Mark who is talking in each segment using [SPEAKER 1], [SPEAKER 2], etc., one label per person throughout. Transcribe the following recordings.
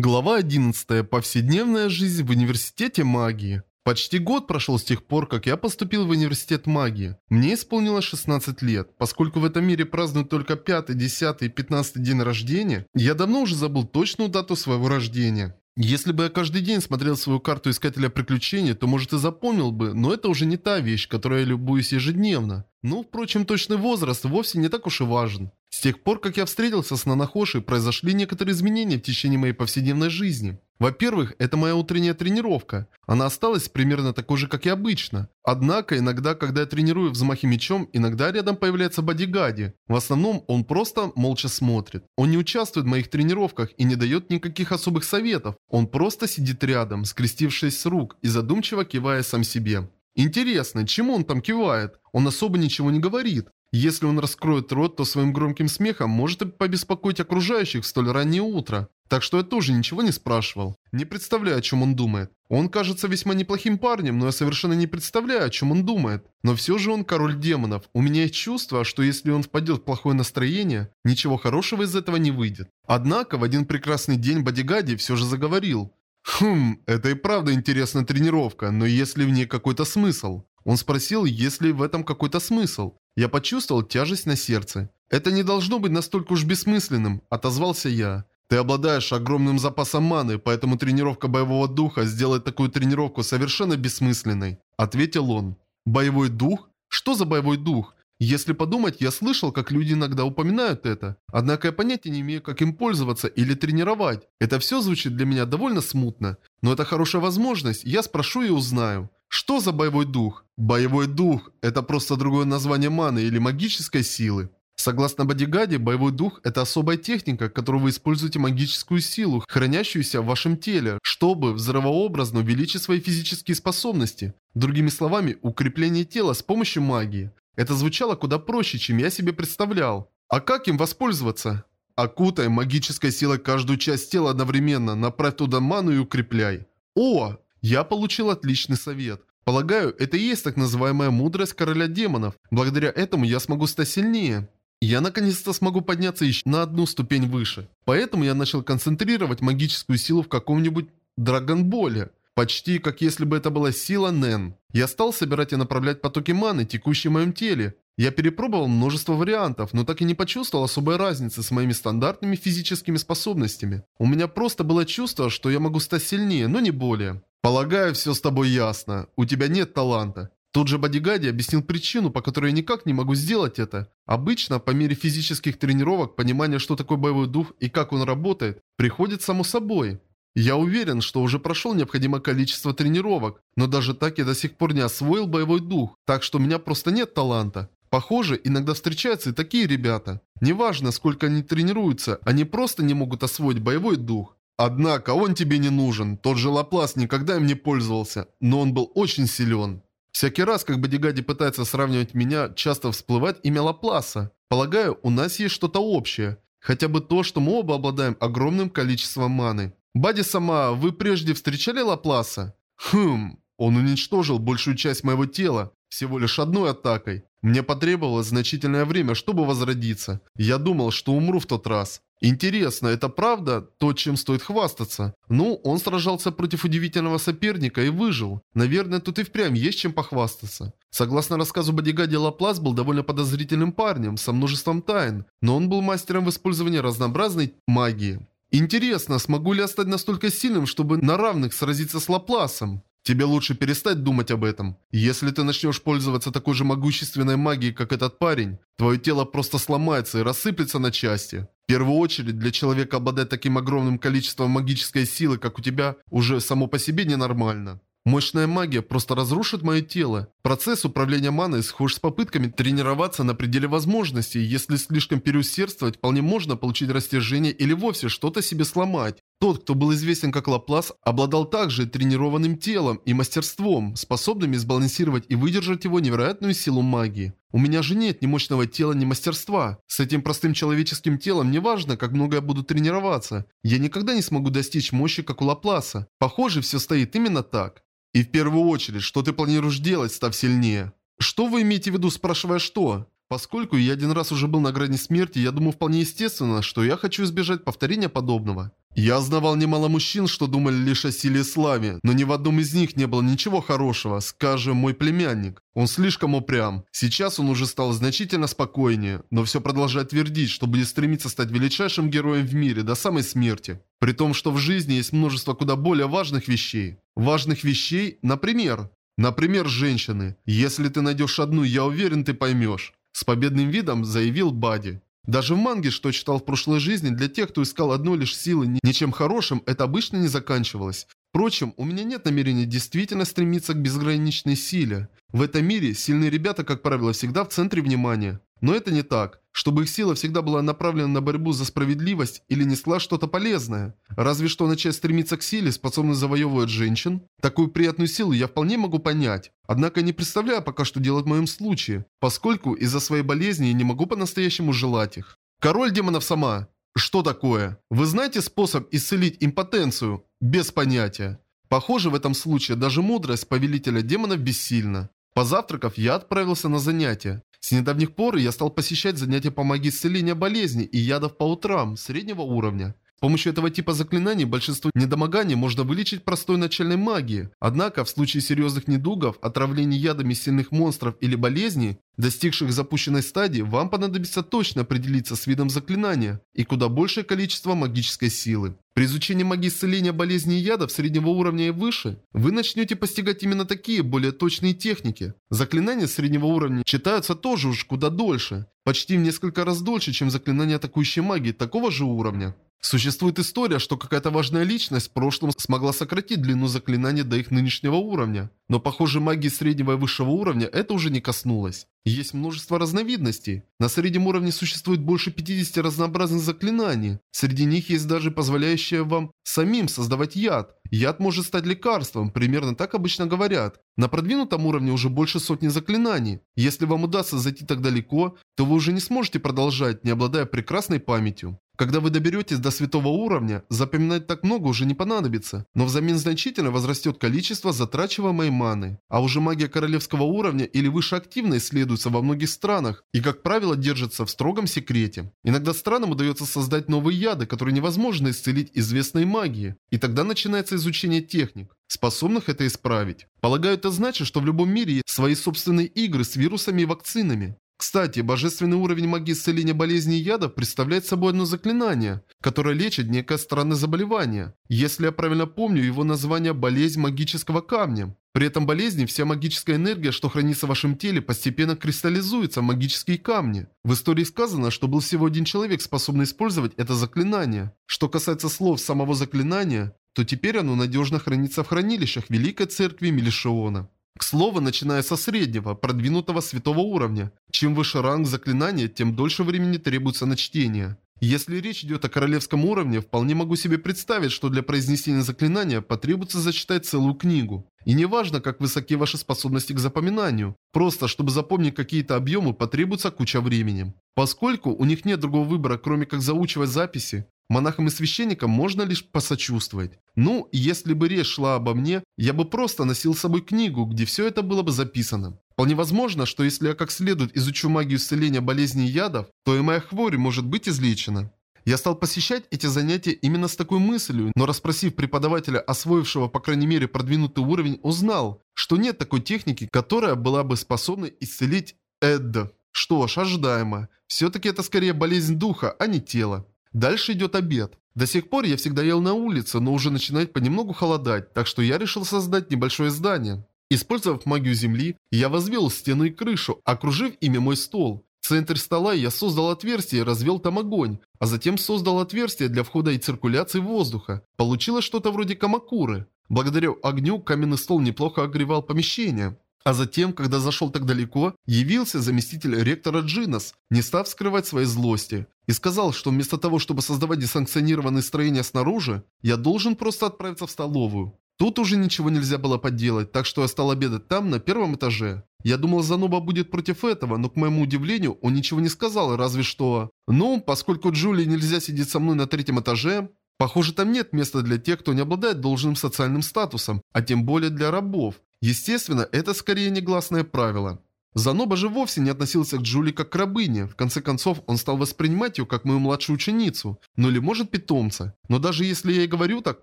[SPEAKER 1] Глава 11. Повседневная жизнь в университете магии. Почти год прошел с тех пор, как я поступил в университет магии. Мне исполнилось 16 лет. Поскольку в этом мире празднуют только 5, 10 и 15 день рождения, я давно уже забыл точную дату своего рождения. Если бы я каждый день смотрел свою карту искателя приключений, то может и запомнил бы, но это уже не та вещь, которой я любуюсь ежедневно. Ну, впрочем, точный возраст вовсе не так уж и важен. С тех пор, как я встретился с Нанахоши, произошли некоторые изменения в течение моей повседневной жизни. Во-первых, это моя утренняя тренировка. Она осталась примерно такой же, как и обычно. Однако, иногда, когда я тренирую взмахи мечом, иногда рядом появляется бодигади. В основном, он просто молча смотрит. Он не участвует в моих тренировках и не дает никаких особых советов. Он просто сидит рядом, скрестившись с рук и задумчиво кивая сам себе. Интересно, чему он там кивает? Он особо ничего не говорит. Если он раскроет рот, то своим громким смехом может побеспокоить окружающих в столь раннее утро. Так что я тоже ничего не спрашивал. Не представляю, о чем он думает. Он кажется весьма неплохим парнем, но я совершенно не представляю, о чем он думает. Но все же он король демонов. У меня есть чувство, что если он впадет в плохое настроение, ничего хорошего из этого не выйдет. Однако, в один прекрасный день Бодигади все же заговорил. Хм, это и правда интересная тренировка, но есть ли в ней какой-то смысл? Он спросил, есть ли в этом какой-то смысл. Я почувствовал тяжесть на сердце. «Это не должно быть настолько уж бессмысленным», – отозвался я. «Ты обладаешь огромным запасом маны, поэтому тренировка боевого духа сделает такую тренировку совершенно бессмысленной», – ответил он. «Боевой дух? Что за боевой дух? Если подумать, я слышал, как люди иногда упоминают это. Однако я понятия не имею, как им пользоваться или тренировать. Это все звучит для меня довольно смутно. Но это хорошая возможность, я спрошу и узнаю. Что за боевой дух? Боевой дух – это просто другое название маны или магической силы. Согласно Бодигаде, боевой дух – это особая техника, которую вы используете магическую силу, хранящуюся в вашем теле, чтобы взрывообразно увеличить свои физические способности. Другими словами, укрепление тела с помощью магии. Это звучало куда проще, чем я себе представлял. А как им воспользоваться? Окутай магической силой каждую часть тела одновременно, направь туда ману и укрепляй. О, я получил отличный совет. Полагаю, это и есть так называемая мудрость короля демонов. Благодаря этому я смогу стать сильнее. Я наконец-то смогу подняться еще на одну ступень выше. Поэтому я начал концентрировать магическую силу в каком-нибудь Драгонболе. Почти как если бы это была сила Нэн. Я стал собирать и направлять потоки маны, текущие в моем теле. Я перепробовал множество вариантов, но так и не почувствовал особой разницы с моими стандартными физическими способностями. У меня просто было чувство, что я могу стать сильнее, но не более. Полагаю, все с тобой ясно. У тебя нет таланта. Тут же Бодигади объяснил причину, по которой я никак не могу сделать это. Обычно, по мере физических тренировок, понимание, что такое боевой дух и как он работает, приходит само собой. Я уверен, что уже прошел необходимое количество тренировок, но даже так я до сих пор не освоил боевой дух, так что у меня просто нет таланта. Похоже, иногда встречаются и такие ребята. Неважно, сколько они тренируются, они просто не могут освоить боевой дух. Однако он тебе не нужен, тот же Лаплас никогда им не пользовался, но он был очень силен. Всякий раз, как Бодигади пытается сравнивать меня, часто всплывает имя Лапласа. Полагаю, у нас есть что-то общее. Хотя бы то, что мы оба обладаем огромным количеством маны. Бади сама, вы прежде встречали Лапласа? Хм, он уничтожил большую часть моего тела, всего лишь одной атакой. Мне потребовалось значительное время, чтобы возродиться. Я думал, что умру в тот раз. Интересно, это правда то, чем стоит хвастаться? Ну, он сражался против удивительного соперника и выжил. Наверное, тут и впрямь есть чем похвастаться. Согласно рассказу Бодигади, Лаплас был довольно подозрительным парнем, со множеством тайн, но он был мастером в использовании разнообразной магии. Интересно, смогу ли я стать настолько сильным, чтобы на равных сразиться с Лапласом? Тебе лучше перестать думать об этом. Если ты начнешь пользоваться такой же могущественной магией, как этот парень, твое тело просто сломается и рассыплется на части. В первую очередь, для человека обладать таким огромным количеством магической силы, как у тебя, уже само по себе ненормально. Мощная магия просто разрушит мое тело. Процесс управления маной схож с попытками тренироваться на пределе возможностей. Если слишком переусердствовать, вполне можно получить растяжение или вовсе что-то себе сломать. Тот, кто был известен как Лаплас, обладал также тренированным телом и мастерством, способными сбалансировать и выдержать его невероятную силу магии. У меня же нет ни мощного тела, ни мастерства. С этим простым человеческим телом не важно, как много я буду тренироваться. Я никогда не смогу достичь мощи, как у Лапласа. Похоже, все стоит именно так. И в первую очередь, что ты планируешь делать, став сильнее? Что вы имеете в виду, спрашивая что? Поскольку я один раз уже был на грани смерти, я думаю вполне естественно, что я хочу избежать повторения подобного. Я знавал немало мужчин, что думали лишь о силе и славе, но ни в одном из них не было ничего хорошего, скажем, мой племянник. Он слишком упрям. Сейчас он уже стал значительно спокойнее, но все продолжает твердить, что будет стремиться стать величайшим героем в мире до самой смерти. При том, что в жизни есть множество куда более важных вещей. Важных вещей, например, Например, женщины. Если ты найдешь одну, я уверен, ты поймешь. С победным видом заявил Бади. Даже в манге, что читал в прошлой жизни, для тех, кто искал одной лишь силы ничем хорошим, это обычно не заканчивалось. Впрочем, у меня нет намерения действительно стремиться к безграничной силе. В этом мире сильные ребята, как правило, всегда в центре внимания. Но это не так. Чтобы их сила всегда была направлена на борьбу за справедливость или несла что-то полезное. Разве что начать стремиться к силе, способной завоевывать женщин. Такую приятную силу я вполне могу понять. Однако не представляю пока, что делать в моем случае, поскольку из-за своей болезни я не могу по-настоящему желать их. Король демонов сама. Что такое? Вы знаете способ исцелить импотенцию? Без понятия. Похоже, в этом случае даже мудрость повелителя демонов бессильна. Позавтракав, я отправился на занятия. С недавних пор я стал посещать занятия по магии исцеления болезней и ядов по утрам, среднего уровня. С помощью этого типа заклинаний большинство недомоганий можно вылечить простой начальной магией. Однако, в случае серьезных недугов, отравлений ядами сильных монстров или болезней, достигших запущенной стадии, вам понадобится точно определиться с видом заклинания и куда большее количество магической силы. При изучении магии исцеления болезней и ядов среднего уровня и выше, вы начнете постигать именно такие более точные техники. Заклинания среднего уровня читаются тоже уж куда дольше, почти в несколько раз дольше, чем заклинания атакующей магии такого же уровня. Существует история, что какая-то важная личность в прошлом смогла сократить длину заклинания до их нынешнего уровня. Но похоже магии среднего и высшего уровня это уже не коснулось. Есть множество разновидностей. На среднем уровне существует больше 50 разнообразных заклинаний. Среди них есть даже позволяющие вам самим создавать яд. Яд может стать лекарством, примерно так обычно говорят. На продвинутом уровне уже больше сотни заклинаний. Если вам удастся зайти так далеко, то вы уже не сможете продолжать, не обладая прекрасной памятью. Когда вы доберетесь до святого уровня, запоминать так много уже не понадобится, но взамен значительно возрастет количество затрачиваемой маны. А уже магия королевского уровня или выше активно исследуется во многих странах и, как правило, держится в строгом секрете. Иногда странам удается создать новые яды, которые невозможно исцелить известной магией, и тогда начинается изучение техник способных это исправить. Полагаю, это значит, что в любом мире есть свои собственные игры с вирусами и вакцинами. Кстати, божественный уровень магии исцеления болезней и ядов представляет собой одно заклинание, которое лечит некое странное заболевание. Если я правильно помню, его название «болезнь магического камня». При этом болезни вся магическая энергия, что хранится в вашем теле, постепенно кристаллизуется в магические камни. В истории сказано, что был всего один человек, способный использовать это заклинание. Что касается слов самого заклинания, то теперь оно надежно хранится в хранилищах Великой Церкви Мелишиона. К слову, начиная со среднего, продвинутого святого уровня. Чем выше ранг заклинания, тем дольше времени требуется на чтение. Если речь идет о королевском уровне, вполне могу себе представить, что для произнесения заклинания потребуется зачитать целую книгу. И не важно, как высоки ваши способности к запоминанию. Просто, чтобы запомнить какие-то объемы, потребуется куча времени. Поскольку у них нет другого выбора, кроме как заучивать записи, Монахам и священникам можно лишь посочувствовать. Ну, если бы речь шла обо мне, я бы просто носил с собой книгу, где все это было бы записано. Вполне возможно, что если я как следует изучу магию исцеления болезней и ядов, то и моя хворь может быть излечена. Я стал посещать эти занятия именно с такой мыслью, но расспросив преподавателя, освоившего по крайней мере продвинутый уровень, узнал, что нет такой техники, которая была бы способна исцелить Эд. Что ж, ожидаемо. Все-таки это скорее болезнь духа, а не тела. Дальше идет обед. До сих пор я всегда ел на улице, но уже начинает понемногу холодать, так что я решил создать небольшое здание. Использовав магию земли, я возвел стену и крышу, окружив ими мой стол. В центре стола я создал отверстие и развел там огонь, а затем создал отверстие для входа и циркуляции воздуха. Получилось что-то вроде камакуры. Благодаря огню каменный стол неплохо огревал помещение. А затем, когда зашел так далеко, явился заместитель ректора Джинас, не став скрывать своей злости, и сказал, что вместо того, чтобы создавать несанкционированные строения снаружи, я должен просто отправиться в столовую. Тут уже ничего нельзя было поделать, так что я стал обедать там, на первом этаже. Я думал, Заноба будет против этого, но к моему удивлению, он ничего не сказал, разве что... Ну, поскольку Джули нельзя сидеть со мной на третьем этаже, похоже, там нет места для тех, кто не обладает должным социальным статусом, а тем более для рабов. Естественно, это скорее негласное правило. Заноба же вовсе не относился к Джули как к рабыне. В конце концов, он стал воспринимать ее как мою младшую ученицу, ну или может питомца. Но даже если я и говорю так,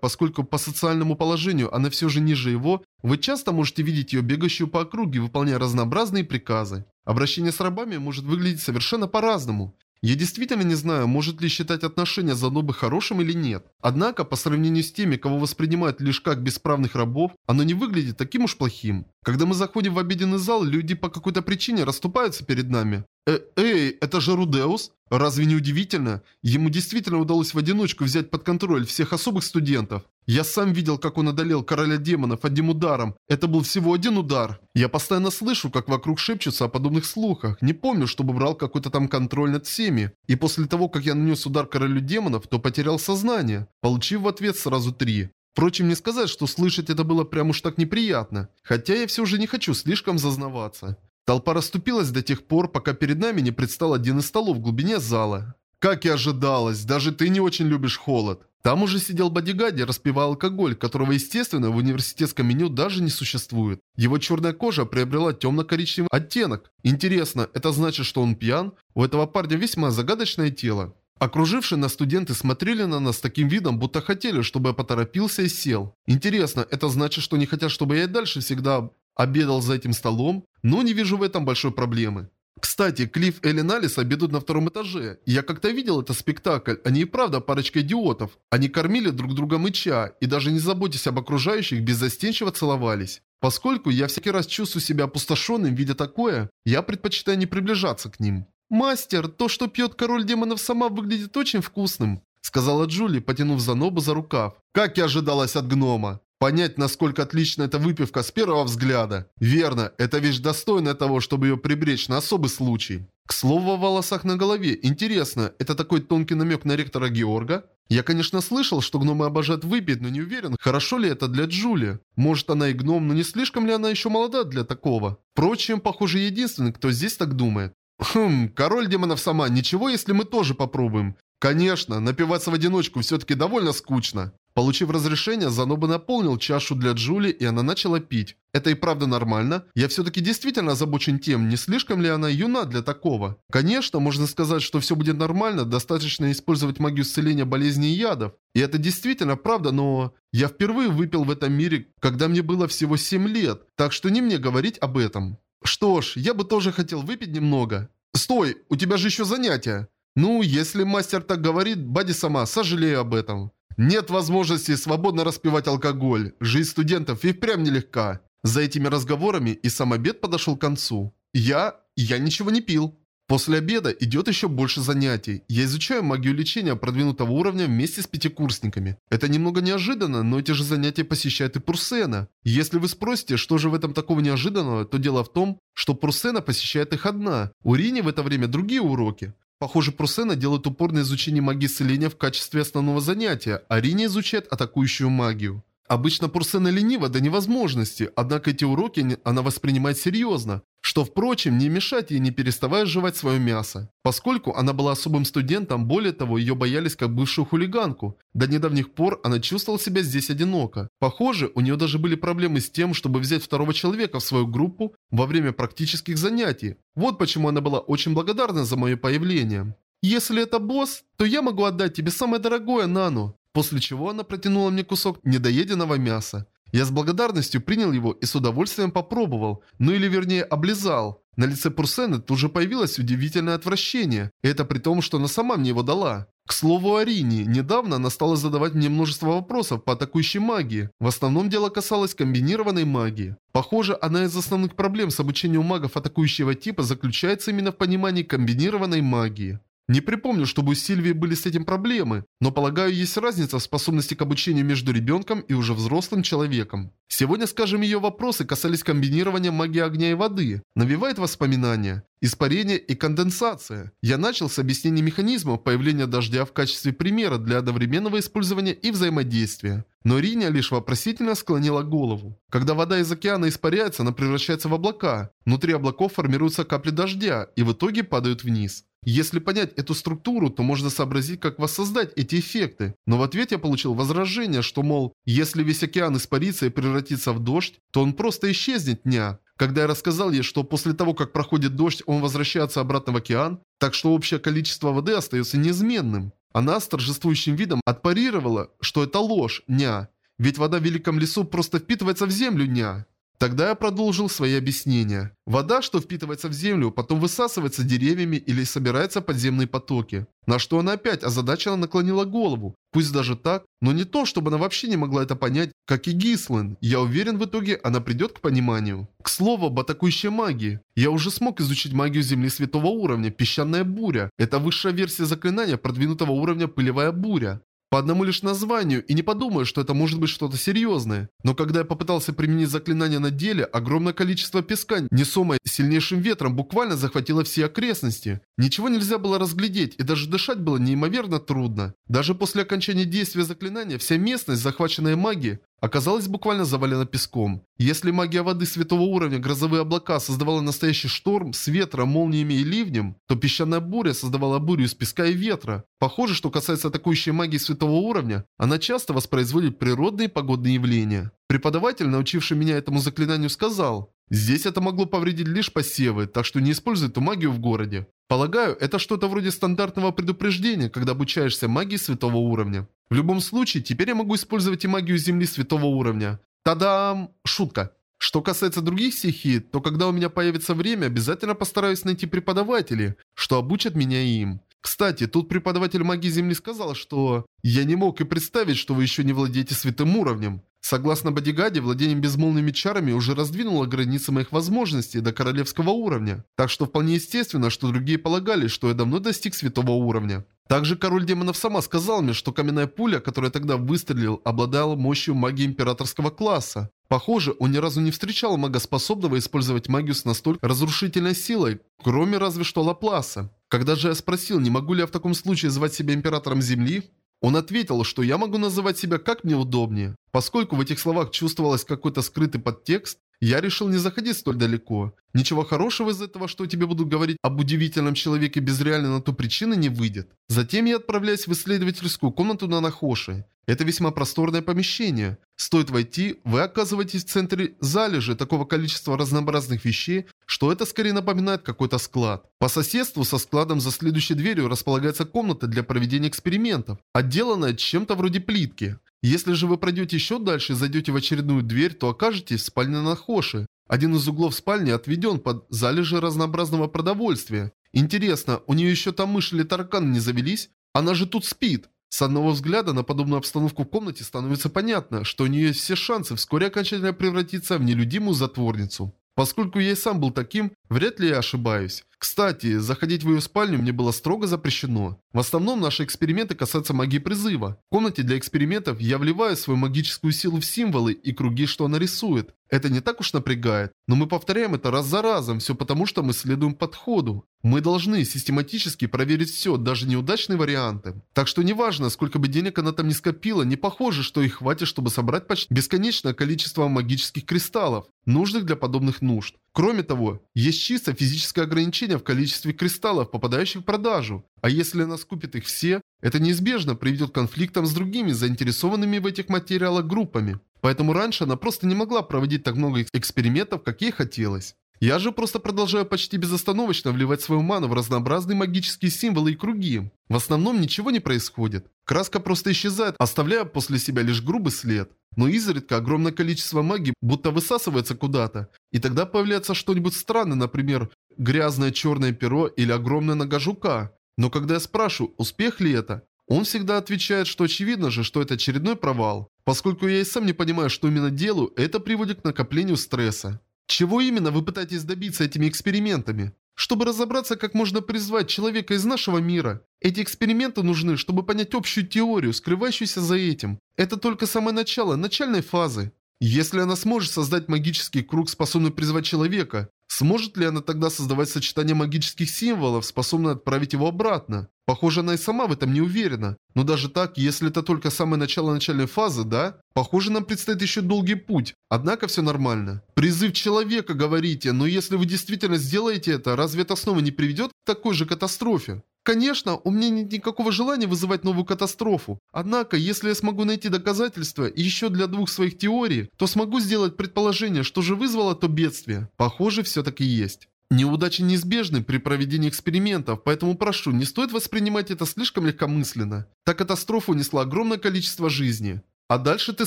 [SPEAKER 1] поскольку по социальному положению она все же ниже его, вы часто можете видеть ее бегающую по округе, выполняя разнообразные приказы. Обращение с рабами может выглядеть совершенно по-разному. Я действительно не знаю, может ли считать отношения Занобы хорошим или нет. Однако, по сравнению с теми, кого воспринимают лишь как бесправных рабов, оно не выглядит таким уж плохим. Когда мы заходим в обеденный зал, люди по какой-то причине расступаются перед нами. Э Эй, это же Рудеус? Разве не удивительно? Ему действительно удалось в одиночку взять под контроль всех особых студентов. Я сам видел, как он одолел короля демонов одним ударом. Это был всего один удар. Я постоянно слышу, как вокруг шепчутся о подобных слухах. Не помню, чтобы брал какой-то там контроль над всеми. И после того, как я нанес удар королю демонов, то потерял сознание, получив в ответ сразу три. Впрочем, не сказать, что слышать это было прям уж так неприятно. Хотя я все же не хочу слишком зазнаваться. Толпа расступилась до тех пор, пока перед нами не предстал один из столов в глубине зала. Как и ожидалось, даже ты не очень любишь холод. Там уже сидел бодигади, распивая алкоголь, которого, естественно, в университетском меню даже не существует. Его черная кожа приобрела темно-коричневый оттенок. Интересно, это значит, что он пьян? У этого парня весьма загадочное тело. Окружившие нас студенты смотрели на нас таким видом, будто хотели, чтобы я поторопился и сел. Интересно, это значит, что не хотят, чтобы я и дальше всегда обедал за этим столом? Но не вижу в этом большой проблемы. Кстати, Клифф и Леналис обедают на втором этаже. Я как-то видел этот спектакль, они и правда парочка идиотов. Они кормили друг друга мыча и даже не заботясь об окружающих, беззастенчиво целовались. Поскольку я всякий раз чувствую себя опустошенным, видя такое, я предпочитаю не приближаться к ним. «Мастер, то, что пьет король демонов сама, выглядит очень вкусным», сказала Джули, потянув за нобу за рукав. Как и ожидалось от гнома. Понять, насколько отлична эта выпивка с первого взгляда. Верно, эта вещь достойна того, чтобы ее прибречь на особый случай. К слову о волосах на голове. Интересно, это такой тонкий намек на ректора Георга? Я, конечно, слышал, что гномы обожают выпить, но не уверен, хорошо ли это для Джули. Может, она и гном, но не слишком ли она еще молода для такого? Впрочем, похоже, единственный, кто здесь так думает. Хм, король демонов сама, ничего, если мы тоже попробуем. Конечно, напиваться в одиночку все-таки довольно скучно. Получив разрешение, Заноба наполнил чашу для Джули, и она начала пить. Это и правда нормально. Я все-таки действительно озабочен тем, не слишком ли она юна для такого. Конечно, можно сказать, что все будет нормально, достаточно использовать магию исцеления болезней и ядов. И это действительно правда, но... Я впервые выпил в этом мире, когда мне было всего 7 лет, так что не мне говорить об этом. Что ж, я бы тоже хотел выпить немного. Стой, у тебя же еще занятия. Ну, если мастер так говорит, Бади сама, сожалею об этом. Нет возможности свободно распивать алкоголь. Жизнь студентов и впрямь нелегка. За этими разговорами и сам обед подошел к концу. Я... я ничего не пил. После обеда идет еще больше занятий. Я изучаю магию лечения продвинутого уровня вместе с пятикурсниками. Это немного неожиданно, но эти же занятия посещает и Пурсена. Если вы спросите, что же в этом такого неожиданного, то дело в том, что Пурсена посещает их одна. У Рини в это время другие уроки. Похоже, Прусена делает упор на изучение магии исцеления в качестве основного занятия, а Рини изучает атакующую магию. Обычно Пурсена ленива до невозможности, однако эти уроки она воспринимает серьезно, что, впрочем, не мешает ей не переставая жевать свое мясо. Поскольку она была особым студентом, более того, ее боялись как бывшую хулиганку. До недавних пор она чувствовала себя здесь одиноко. Похоже, у нее даже были проблемы с тем, чтобы взять второго человека в свою группу во время практических занятий. Вот почему она была очень благодарна за мое появление. «Если это босс, то я могу отдать тебе самое дорогое, Нану. После чего она протянула мне кусок недоеденного мяса. Я с благодарностью принял его и с удовольствием попробовал, ну или вернее облизал. На лице Пурсены тут же появилось удивительное отвращение, и это при том, что она сама мне его дала. К слову о Рине, недавно она стала задавать мне множество вопросов по атакующей магии. В основном дело касалось комбинированной магии. Похоже, одна из основных проблем с обучением магов атакующего типа заключается именно в понимании комбинированной магии. Не припомню, чтобы у Сильвии были с этим проблемы, но полагаю, есть разница в способности к обучению между ребенком и уже взрослым человеком. Сегодня, скажем, ее вопросы касались комбинирования магии огня и воды, навевает воспоминания, испарение и конденсация. Я начал с объяснения механизмов появления дождя в качестве примера для одновременного использования и взаимодействия. Но Риня лишь вопросительно склонила голову. Когда вода из океана испаряется, она превращается в облака. Внутри облаков формируются капли дождя и в итоге падают вниз. Если понять эту структуру, то можно сообразить, как воссоздать эти эффекты. Но в ответ я получил возражение, что, мол, если весь океан испарится и превратится в дождь, то он просто исчезнет дня. когда я рассказал ей, что после того, как проходит дождь, он возвращается обратно в океан, так что общее количество воды остается неизменным. Она с торжествующим видом отпарировала, что это ложь, ня. Ведь вода в великом лесу просто впитывается в землю, ня. Тогда я продолжил свои объяснения. Вода, что впитывается в землю, потом высасывается деревьями или собирается подземные потоки. На что она опять озадаченно наклонила голову. Пусть даже так, но не то, чтобы она вообще не могла это понять, как и Гислен. Я уверен, в итоге она придет к пониманию. К слову об атакующей магии. Я уже смог изучить магию Земли святого уровня, песчаная буря. Это высшая версия заклинания продвинутого уровня пылевая буря. По одному лишь названию, и не подумаю, что это может быть что-то серьезное. Но когда я попытался применить заклинание на деле, огромное количество песка, несомое сильнейшим ветром, буквально захватило все окрестности. Ничего нельзя было разглядеть, и даже дышать было неимоверно трудно. Даже после окончания действия заклинания, вся местность, захваченная магией, оказалась буквально завалена песком. Если магия воды святого уровня грозовые облака создавала настоящий шторм с ветром, молниями и ливнем, то песчаная буря создавала бурю из песка и ветра. Похоже, что касается атакующей магии святого уровня, она часто воспроизводит природные погодные явления. Преподаватель, научивший меня этому заклинанию, сказал, «Здесь это могло повредить лишь посевы, так что не используй эту магию в городе». Полагаю, это что-то вроде стандартного предупреждения, когда обучаешься магии святого уровня. В любом случае, теперь я могу использовать и магию Земли святого уровня. Тадам! Шутка. Что касается других стихий, то когда у меня появится время, обязательно постараюсь найти преподавателей, что обучат меня им. Кстати, тут преподаватель магии Земли сказал, что «Я не мог и представить, что вы еще не владеете святым уровнем». Согласно Бодигаде, владение безмолвными чарами уже раздвинуло границы моих возможностей до королевского уровня. Так что вполне естественно, что другие полагали, что я давно достиг святого уровня. Также король демонов сама сказал мне, что каменная пуля, которая тогда выстрелил, обладала мощью магии императорского класса. Похоже, он ни разу не встречал мага, способного использовать магию с настолько разрушительной силой, кроме разве что Лапласа. Когда же я спросил, не могу ли я в таком случае звать себя императором Земли, он ответил, что я могу называть себя как мне удобнее. Поскольку в этих словах чувствовалось какой-то скрытый подтекст, я решил не заходить столь далеко. Ничего хорошего из этого, что тебе будут говорить об удивительном человеке без реальной на то причины, не выйдет. Затем я отправляюсь в исследовательскую комнату на Нахоши. Это весьма просторное помещение. Стоит войти, вы оказываетесь в центре залежи такого количества разнообразных вещей, что это скорее напоминает какой-то склад. По соседству со складом за следующей дверью располагается комната для проведения экспериментов, отделанная чем-то вроде плитки. Если же вы пройдете еще дальше и зайдете в очередную дверь, то окажетесь в спальне Нахоши. Один из углов спальни отведен под залежи разнообразного продовольствия. Интересно, у нее еще там мышь или таракан не завелись? Она же тут спит. С одного взгляда на подобную обстановку в комнате становится понятно, что у нее есть все шансы вскоре окончательно превратиться в нелюдимую затворницу. Поскольку я и сам был таким, вряд ли я ошибаюсь. Кстати, заходить в ее спальню мне было строго запрещено. В основном наши эксперименты касаются магии призыва. В комнате для экспериментов я вливаю свою магическую силу в символы и круги, что она рисует. Это не так уж напрягает, но мы повторяем это раз за разом, все потому что мы следуем подходу. Мы должны систематически проверить все, даже неудачные варианты. Так что неважно, сколько бы денег она там не скопила, не похоже, что их хватит, чтобы собрать почти бесконечное количество магических кристаллов, нужных для подобных нужд. Кроме того, есть чисто физическое ограничение в количестве кристаллов, попадающих в продажу. А если она скупит их все, это неизбежно приведет к конфликтам с другими заинтересованными в этих материалах группами. Поэтому раньше она просто не могла проводить так много экспериментов, как ей хотелось. Я же просто продолжаю почти безостановочно вливать свою ману в разнообразные магические символы и круги. В основном ничего не происходит. Краска просто исчезает, оставляя после себя лишь грубый след. Но изредка огромное количество магии будто высасывается куда-то. И тогда появляется что-нибудь странное, например, грязное черное перо или огромная нога жука. Но когда я спрашиваю, успех ли это, он всегда отвечает, что очевидно же, что это очередной провал. Поскольку я и сам не понимаю, что именно делаю, это приводит к накоплению стресса. Чего именно вы пытаетесь добиться этими экспериментами? Чтобы разобраться, как можно призвать человека из нашего мира. Эти эксперименты нужны, чтобы понять общую теорию, скрывающуюся за этим. Это только самое начало, начальной фазы. Если она сможет создать магический круг, способный призвать человека, сможет ли она тогда создавать сочетание магических символов, способное отправить его обратно? Похоже, она и сама в этом не уверена. Но даже так, если это только самое начало начальной фазы, да? Похоже, нам предстоит еще долгий путь. Однако все нормально. Призыв человека, говорите, но если вы действительно сделаете это, разве это снова не приведет к такой же катастрофе? Конечно, у меня нет никакого желания вызывать новую катастрофу. Однако, если я смогу найти доказательства еще для двух своих теорий, то смогу сделать предположение, что же вызвало то бедствие. Похоже, все таки есть. Неудачи неизбежны при проведении экспериментов, поэтому прошу, не стоит воспринимать это слишком легкомысленно. Та катастрофа унесла огромное количество жизни. А дальше ты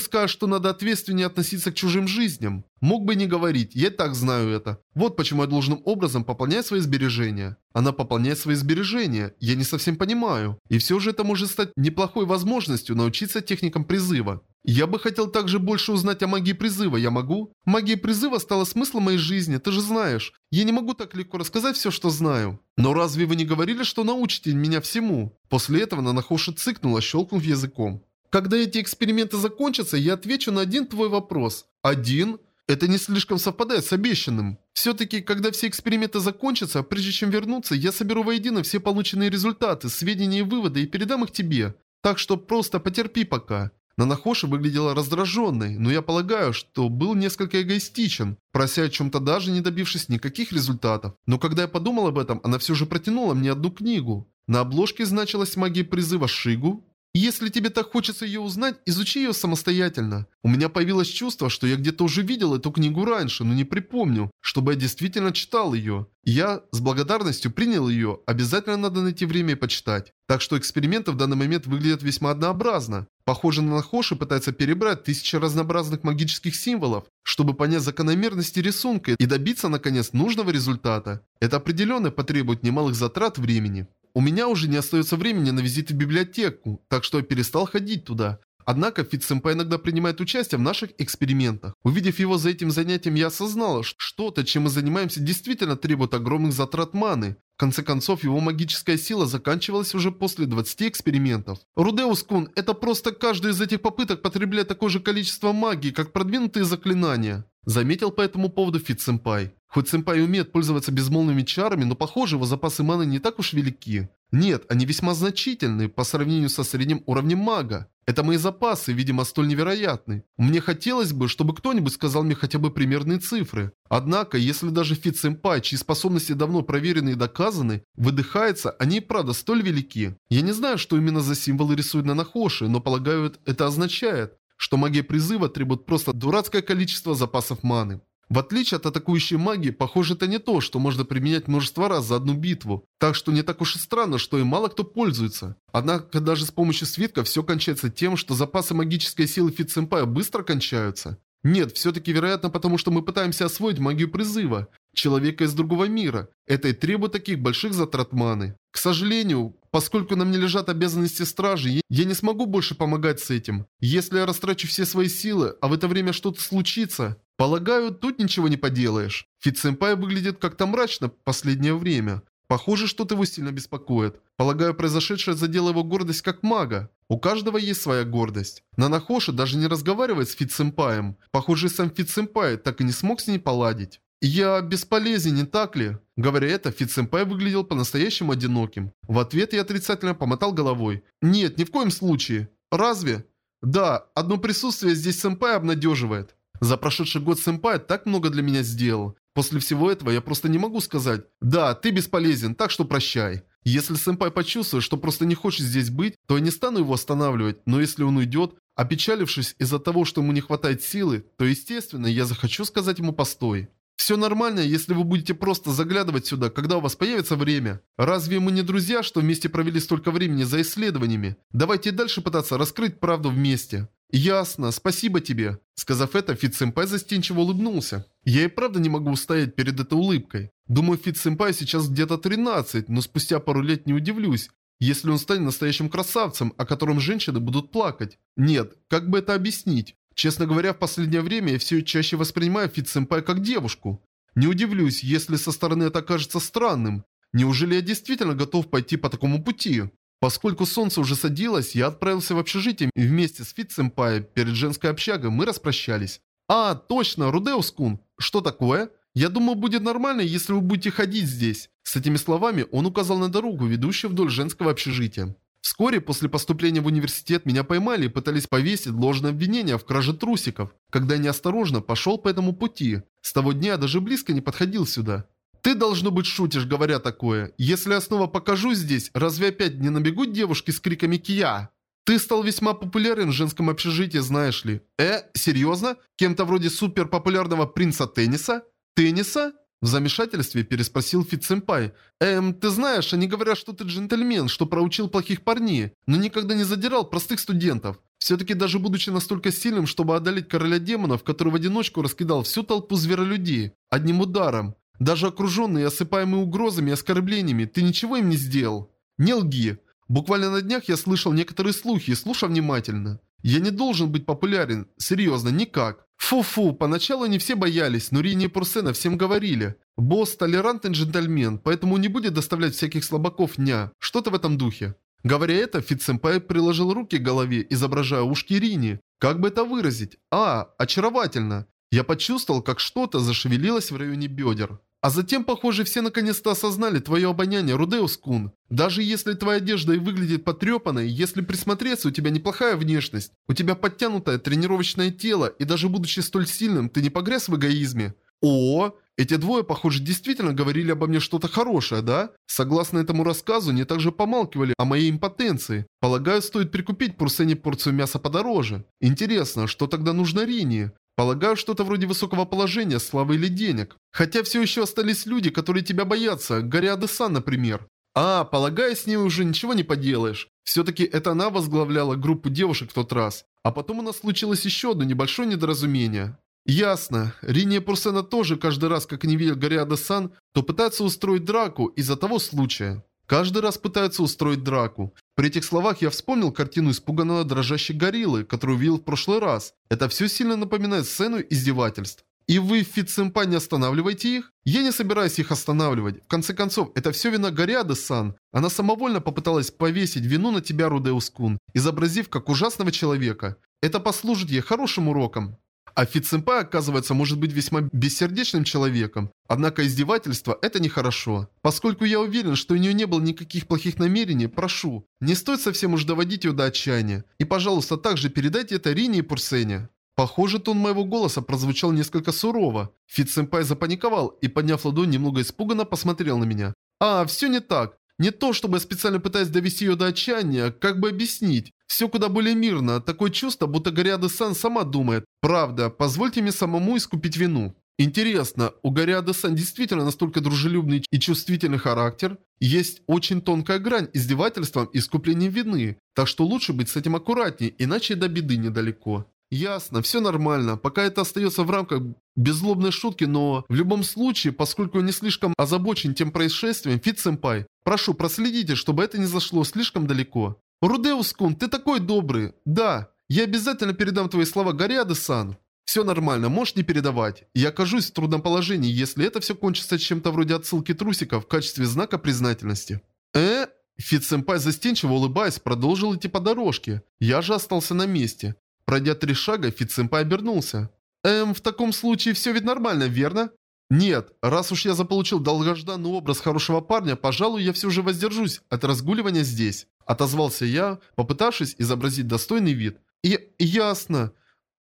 [SPEAKER 1] скажешь, что надо ответственнее относиться к чужим жизням. Мог бы не говорить, я так знаю это. Вот почему я должным образом пополняю свои сбережения. Она пополняет свои сбережения, я не совсем понимаю. И все же это может стать неплохой возможностью научиться техникам призыва. Я бы хотел также больше узнать о магии призыва, я могу? Магия призыва стала смыслом моей жизни, ты же знаешь. Я не могу так легко рассказать все, что знаю. Но разве вы не говорили, что научите меня всему? После этого Нанахоши цыкнула, щелкнув языком. Когда эти эксперименты закончатся, я отвечу на один твой вопрос. Один? Это не слишком совпадает с обещанным. Все-таки, когда все эксперименты закончатся, прежде чем вернуться, я соберу воедино все полученные результаты, сведения и выводы и передам их тебе. Так что просто потерпи пока. Нанахоши выглядела раздраженной, но я полагаю, что был несколько эгоистичен, прося о чем-то даже не добившись никаких результатов. Но когда я подумал об этом, она все же протянула мне одну книгу. На обложке значилась магия призыва Шигу, если тебе так хочется ее узнать, изучи ее самостоятельно. У меня появилось чувство, что я где-то уже видел эту книгу раньше, но не припомню, чтобы я действительно читал ее. Я с благодарностью принял ее, обязательно надо найти время и почитать. Так что эксперименты в данный момент выглядят весьма однообразно. Похоже, на Нахоши пытается перебрать тысячи разнообразных магических символов, чтобы понять закономерности рисунка и добиться, наконец, нужного результата. Это определенно потребует немалых затрат времени. У меня уже не остается времени на визит в библиотеку, так что я перестал ходить туда. Однако Фит-сэмпай иногда принимает участие в наших экспериментах. Увидев его за этим занятием, я осознал, что то, чем мы занимаемся, действительно требует огромных затрат маны. В конце концов, его магическая сила заканчивалась уже после 20 экспериментов. Рудеус-кун, это просто каждый из этих попыток потребляет такое же количество магии, как продвинутые заклинания. Заметил по этому поводу Фит-сэмпай. Хоть сэмпай умеет пользоваться безмолвными чарами, но похоже, его запасы маны не так уж велики. Нет, они весьма значительны по сравнению со средним уровнем мага. Это мои запасы, видимо, столь невероятны. Мне хотелось бы, чтобы кто-нибудь сказал мне хотя бы примерные цифры. Однако, если даже Фит Сэмпай, чьи способности давно проверены и доказаны, выдыхается, они и правда столь велики. Я не знаю, что именно за символы рисуют на Нахоши, но полагаю, это означает, что магия призыва требует просто дурацкое количество запасов маны. В отличие от атакующей магии, похоже это не то, что можно применять множество раз за одну битву. Так что не так уж и странно, что и мало кто пользуется. Однако даже с помощью свитка все кончается тем, что запасы магической силы Фит Сэмпая быстро кончаются. Нет, все-таки вероятно потому, что мы пытаемся освоить магию призыва. Человека из другого мира. Это и требует таких больших затрат маны. К сожалению, поскольку на мне лежат обязанности стражи, я не смогу больше помогать с этим. Если я растрачу все свои силы, а в это время что-то случится, Полагаю, тут ничего не поделаешь. Фит-сэмпай выглядит как-то мрачно в последнее время. Похоже, что-то его сильно беспокоит. Полагаю, произошедшее задело его гордость как мага. У каждого есть своя гордость. Нанахоши даже не разговаривает с Фит-сэмпаем. Похоже, сам Фит-сэмпай так и не смог с ней поладить. «Я бесполезен, не так ли?» Говоря это, Фит-сэмпай выглядел по-настоящему одиноким. В ответ я отрицательно помотал головой. «Нет, ни в коем случае. Разве?» «Да, одно присутствие здесь сэмпай обнадеживает». За прошедший год сэмпай так много для меня сделал. После всего этого я просто не могу сказать «Да, ты бесполезен, так что прощай». Если сэмпай почувствует, что просто не хочет здесь быть, то я не стану его останавливать, но если он уйдет, опечалившись из-за того, что ему не хватает силы, то естественно я захочу сказать ему «постой». Все нормально, если вы будете просто заглядывать сюда, когда у вас появится время. Разве мы не друзья, что вместе провели столько времени за исследованиями? Давайте дальше пытаться раскрыть правду вместе. «Ясно, спасибо тебе». Сказав это, Фит-сэмпай застенчиво улыбнулся. Я и правда не могу устоять перед этой улыбкой. Думаю, Фит-сэмпай сейчас где-то 13, но спустя пару лет не удивлюсь, если он станет настоящим красавцем, о котором женщины будут плакать. Нет, как бы это объяснить? Честно говоря, в последнее время я все чаще воспринимаю Фит-сэмпай как девушку. Не удивлюсь, если со стороны это кажется странным. Неужели я действительно готов пойти по такому пути? Поскольку солнце уже садилось, я отправился в общежитие вместе с Фит-сэмпай перед женской общагой мы распрощались. «А, точно, Рудеус-кун! Что такое?» «Я думаю, будет нормально, если вы будете ходить здесь». С этими словами он указал на дорогу, ведущую вдоль женского общежития. Вскоре после поступления в университет меня поймали и пытались повесить ложное обвинение в краже трусиков, когда я неосторожно пошел по этому пути. С того дня я даже близко не подходил сюда. Ты, должно быть, шутишь, говоря такое. Если я снова покажу здесь, разве опять не набегут девушки с криками «Кия»? Ты стал весьма популярен в женском общежитии, знаешь ли. Э, серьезно? Кем-то вроде суперпопулярного принца тенниса? Тенниса? В замешательстве переспросил Фит-сэмпай. «Эм, ты знаешь, они говорят, что ты джентльмен, что проучил плохих парней, но никогда не задирал простых студентов. Все-таки даже будучи настолько сильным, чтобы одолеть короля демонов, который в одиночку раскидал всю толпу зверолюдей, одним ударом, даже окруженный и осыпаемый угрозами и оскорблениями, ты ничего им не сделал? Не лги. Буквально на днях я слышал некоторые слухи, слушай внимательно. Я не должен быть популярен, серьезно, никак. Фу-фу, поначалу не все боялись, но Рини и Пурсена всем говорили. Босс – толерантный джентльмен, поэтому не будет доставлять всяких слабаков дня. Что-то в этом духе. Говоря это, Фит-сэмпай приложил руки к голове, изображая ушки Рини. Как бы это выразить? А, очаровательно. Я почувствовал, как что-то зашевелилось в районе бедер. А затем, похоже, все наконец-то осознали твое обоняние, Рудеус-кун. Даже если твоя одежда и выглядит потрепанной, если присмотреться, у тебя неплохая внешность. У тебя подтянутое тренировочное тело, и даже будучи столь сильным, ты не погряз в эгоизме. О, эти двое, похоже, действительно говорили обо мне что-то хорошее, да? Согласно этому рассказу, они также помалкивали о моей импотенции. Полагаю, стоит прикупить Пурсене порцию мяса подороже. Интересно, что тогда нужно Рине? Полагаю, что-то вроде высокого положения, славы или денег. Хотя все еще остались люди, которые тебя боятся, Гориады-сан, например. А, полагаю, с ней уже ничего не поделаешь. Все-таки это она возглавляла группу девушек в тот раз. А потом у нас случилось еще одно небольшое недоразумение. Ясно. Риния Пурсена тоже каждый раз, как не видел Гориада-сан, то пытается устроить драку из-за того случая. Каждый раз пытаются устроить драку. При этих словах я вспомнил картину испуганного дрожащей гориллы, которую видел в прошлый раз. Это все сильно напоминает сцену издевательств. И вы, Фит-сэмпай, не останавливаете их? Я не собираюсь их останавливать. В конце концов, это все вина Гориады-сан. Она самовольно попыталась повесить вину на тебя, Рудеус-кун, изобразив как ужасного человека. Это послужит ей хорошим уроком. А Фит-сэмпай, оказывается, может быть весьма бессердечным человеком. Однако издевательство – это нехорошо. Поскольку я уверен, что у нее не было никаких плохих намерений, прошу, не стоит совсем уж доводить ее до отчаяния. И, пожалуйста, также передайте это Рине и Пурсене. Похоже, тон моего голоса прозвучал несколько сурово. Фит-сэмпай запаниковал и, подняв ладонь, немного испуганно посмотрел на меня. «А, все не так. Не то, чтобы я специально пытаюсь довести ее до отчаяния, как бы объяснить. Все куда более мирно, такое чувство, будто Гориады-сан сама думает. Правда, позвольте мне самому искупить вину. Интересно, у Гориады-сан действительно настолько дружелюбный и чувствительный характер? Есть очень тонкая грань издевательством и искуплением вины, так что лучше быть с этим аккуратнее, иначе до беды недалеко. Ясно, все нормально, пока это остается в рамках беззлобной шутки, но в любом случае, поскольку я не слишком озабочен тем происшествием, Фит-сэмпай, прошу, проследите, чтобы это не зашло слишком далеко. Рудеус-кун, ты такой добрый. Да, я обязательно передам твои слова Гориады-сан. Все нормально, можешь не передавать. Я окажусь в трудном положении, если это все кончится чем-то вроде отсылки трусиков в качестве знака признательности. Э? Фит-сэмпай застенчиво улыбаясь продолжил идти по дорожке. Я же остался на месте. Пройдя три шага, Фит-сэмпай обернулся. «Эм, в таком случае все ведь нормально, верно?» «Нет, раз уж я заполучил долгожданный образ хорошего парня, пожалуй, я все же воздержусь от разгуливания здесь», отозвался я, попытавшись изобразить достойный вид. «И... ясно.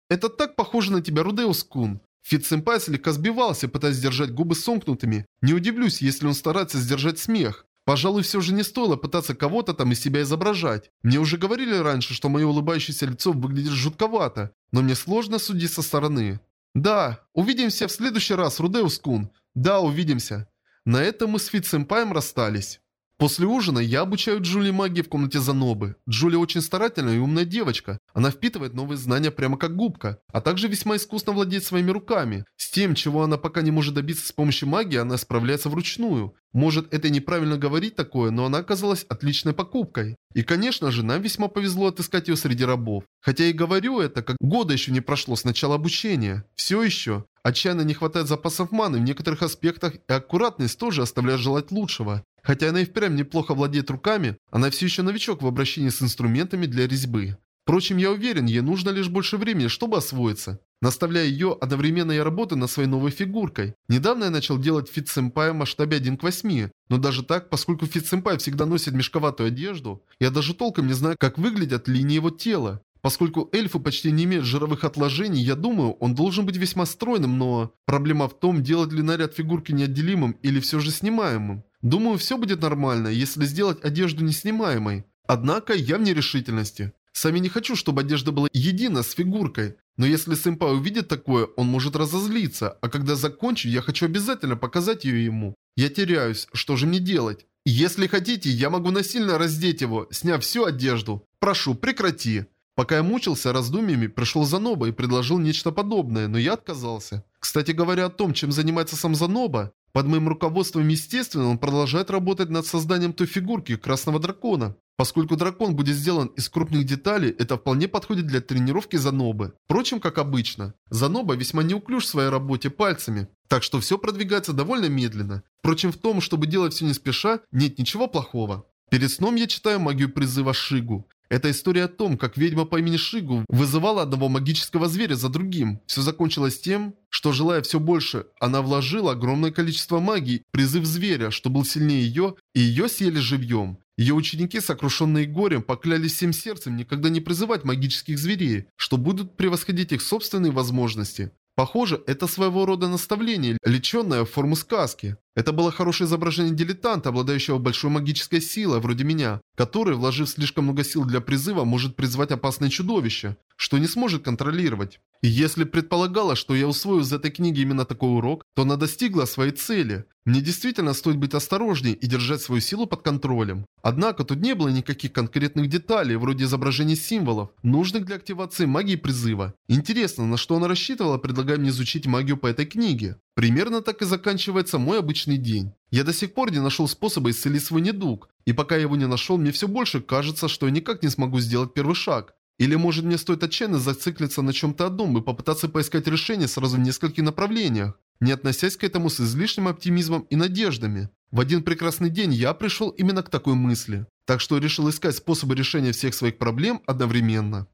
[SPEAKER 1] Это так похоже на тебя, Рудеус-кун». Фит-сэмпай слегка сбивался, пытаясь сдержать губы сомкнутыми. Не удивлюсь, если он старается сдержать смех. Пожалуй, все же не стоило пытаться кого-то там из себя изображать. Мне уже говорили раньше, что мое улыбающееся лицо выглядит жутковато, но мне сложно судить со стороны. Да, увидимся в следующий раз, Рудеус-кун. Да, увидимся. На этом мы с Фит-сэмпаем расстались. После ужина я обучаю Джули магии в комнате Занобы. Джули очень старательная и умная девочка. Она впитывает новые знания прямо как губка, а также весьма искусно владеет своими руками. С тем, чего она пока не может добиться с помощью магии, она справляется вручную. Может, это неправильно говорить такое, но она оказалась отличной покупкой. И, конечно же, нам весьма повезло отыскать ее среди рабов. Хотя и говорю это, как года еще не прошло с начала обучения. Все еще. Отчаянно не хватает запасов маны в некоторых аспектах, и аккуратность тоже оставляет желать лучшего. Хотя она и впрямь неплохо владеет руками, она все еще новичок в обращении с инструментами для резьбы. Впрочем, я уверен, ей нужно лишь больше времени, чтобы освоиться. Наставляя ее, одновременно я работаю над своей новой фигуркой. Недавно я начал делать фит-сэмпай в масштабе 1 к 8. Но даже так, поскольку фит-сэмпай всегда носит мешковатую одежду, я даже толком не знаю, как выглядят линии его тела. Поскольку эльфы почти не имеют жировых отложений, я думаю, он должен быть весьма стройным, но... Проблема в том, делать ли наряд фигурки неотделимым или все же снимаемым. Думаю, все будет нормально, если сделать одежду неснимаемой. Однако я в нерешительности. Сам я не хочу, чтобы одежда была едина с фигуркой. Но если сэмпай увидит такое, он может разозлиться, а когда закончу, я хочу обязательно показать ее ему. Я теряюсь, что же мне делать? Если хотите, я могу насильно раздеть его, сняв всю одежду. Прошу, прекрати. Пока я мучился раздумьями, пришел Заноба и предложил нечто подобное, но я отказался. Кстати говоря о том, чем занимается сам Заноба, под моим руководством, естественно, он продолжает работать над созданием той фигурки Красного Дракона. Поскольку дракон будет сделан из крупных деталей, это вполне подходит для тренировки Занобы. Впрочем, как обычно, Заноба весьма неуклюж в своей работе пальцами, так что все продвигается довольно медленно. Впрочем, в том, чтобы делать все не спеша, нет ничего плохого. Перед сном я читаю магию призыва Шигу. Это история о том, как ведьма по имени Шигу вызывала одного магического зверя за другим. Все закончилось тем, что, желая все больше, она вложила огромное количество магии призыв зверя, что был сильнее ее, и ее съели живьем. Ее ученики, сокрушенные горем, поклялись всем сердцем никогда не призывать магических зверей, что будут превосходить их собственные возможности. Похоже, это своего рода наставление, леченное в форму сказки. Это было хорошее изображение дилетанта, обладающего большой магической силой, вроде меня, который, вложив слишком много сил для призыва, может призвать опасное чудовище, что не сможет контролировать. И если предполагала, что я усвою из этой книги именно такой урок, то она достигла своей цели. Мне действительно стоит быть осторожнее и держать свою силу под контролем. Однако тут не было никаких конкретных деталей, вроде изображений символов, нужных для активации магии призыва. Интересно, на что она рассчитывала, предлагая мне изучить магию по этой книге. Примерно так и заканчивается мой обычный день. Я до сих пор не нашел способа исцелить свой недуг, и пока я его не нашел, мне все больше кажется, что я никак не смогу сделать первый шаг. Или может мне стоит отчаянно зациклиться на чем-то одном и попытаться поискать решение сразу в нескольких направлениях, не относясь к этому с излишним оптимизмом и надеждами. В один прекрасный день я пришел именно к такой мысли. Так что решил искать способы решения всех своих проблем одновременно.